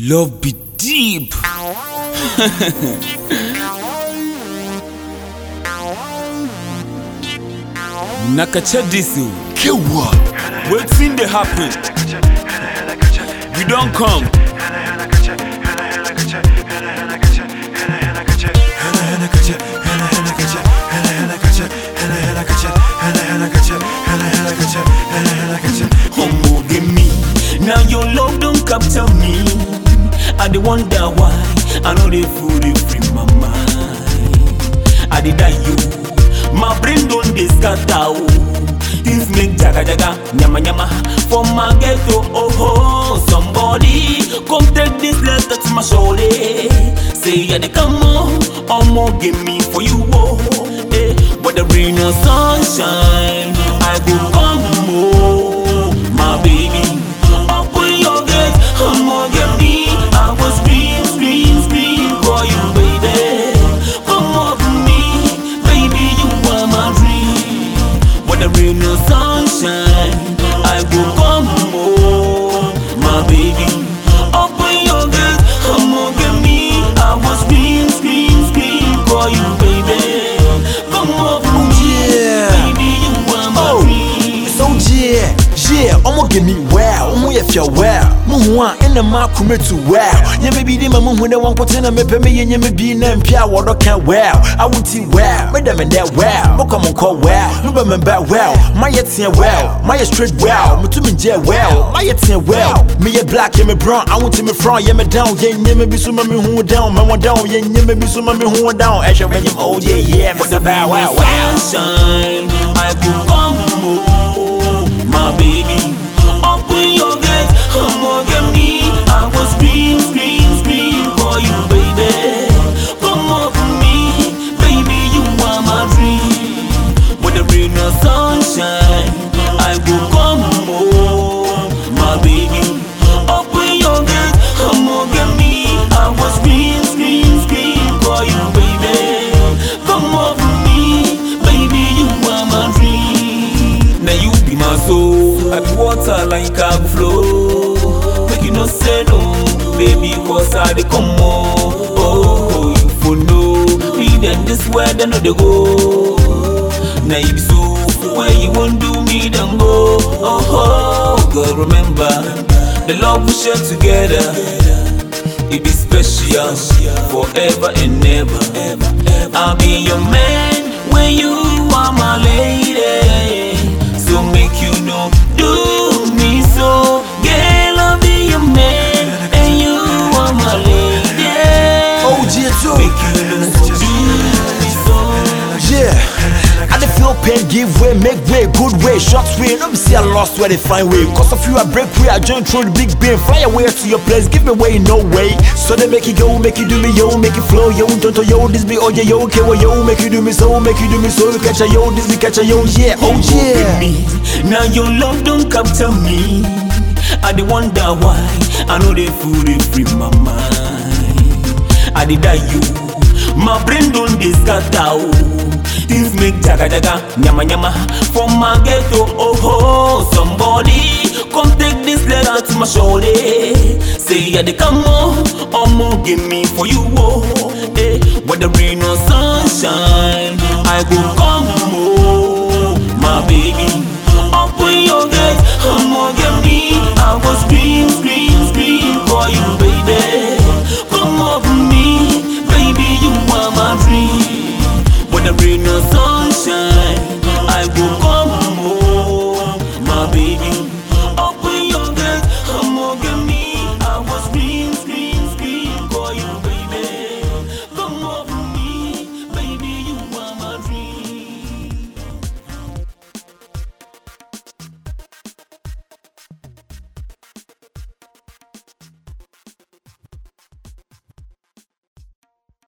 Love be deep. Nakacha disu. Kewa. Wetin dey happen? We don come. Now your love don't capture me. Wonder why. I know they fool dey free my mind. I die you. My brain don't scatter. Things make jaga jaga, nyama nyama for my ghetto. Oh oh, somebody come take this letter to my shoulder. Say I dey come on, omo give me for you. Oh, eh, whether rain or sunshine, Whether rain no sunshine, I will come home, my baby. Open your gate, come on, get me. I was scream, scream, scream for you, baby. Come over me, Yeah. Oh, baby, you are my Oh, dream. so yeah, yeah, Omo give me wow, Omo ye feel wow. Muhwa ene ma kume to wow. Nye me bi di ma muhu ne wan kote na me pe me ye nye me bi na mpia wodo kan wow. I want ti wow, me dem that wow. Mo come on call wow, no be me ba wow. My ye tie wow, my straight wow. Me to me je wow, my ye tie wow. Me ye black ye me brown, I want to me front ye me down. Ye nye me bi so ma me hu down, me down. Ye nye me bi so ma me hu down. E hwe me oh yeah yeah, me say wow sunshine, I will Rain sunshine, I will come home, my baby. Open your gate, come on, get me. I will scream, scream, scream for you, baby. Come over me, baby, you are my dream. Now you be my soul, I be water like I flow. Make you no say no, baby, cause I dey come on. Oh, oh you for know, me then this where they know they go. Now you be so where you won't do me then go. Oh, oh, girl, remember the love we share together. It be special forever and ever. I'll be your man give way, make way, good way, short way. No be see I lost where they find way. Cause of you, I break way, I join through the big bin. Fly away to your place, give me way, no way. So they make it go, make you do me, yo, make it flow, yo, don't yo, this be oh yeah, yo, okay, well, yo, make you do me so, make you do me so, you catch a yo, this be catch a yo, yeah, oh yeah. me. Now your love don't capture me. I dey wonder why. I know they fool they free my mind. I dey die you. My brain don't oh. Things make jaga jaga, nyama nyama From my ghetto. Oh oh, somebody come take this letter to my shoulder. Say I dey come on, omo give me for you oh. Eh, whether rain or sunshine, I go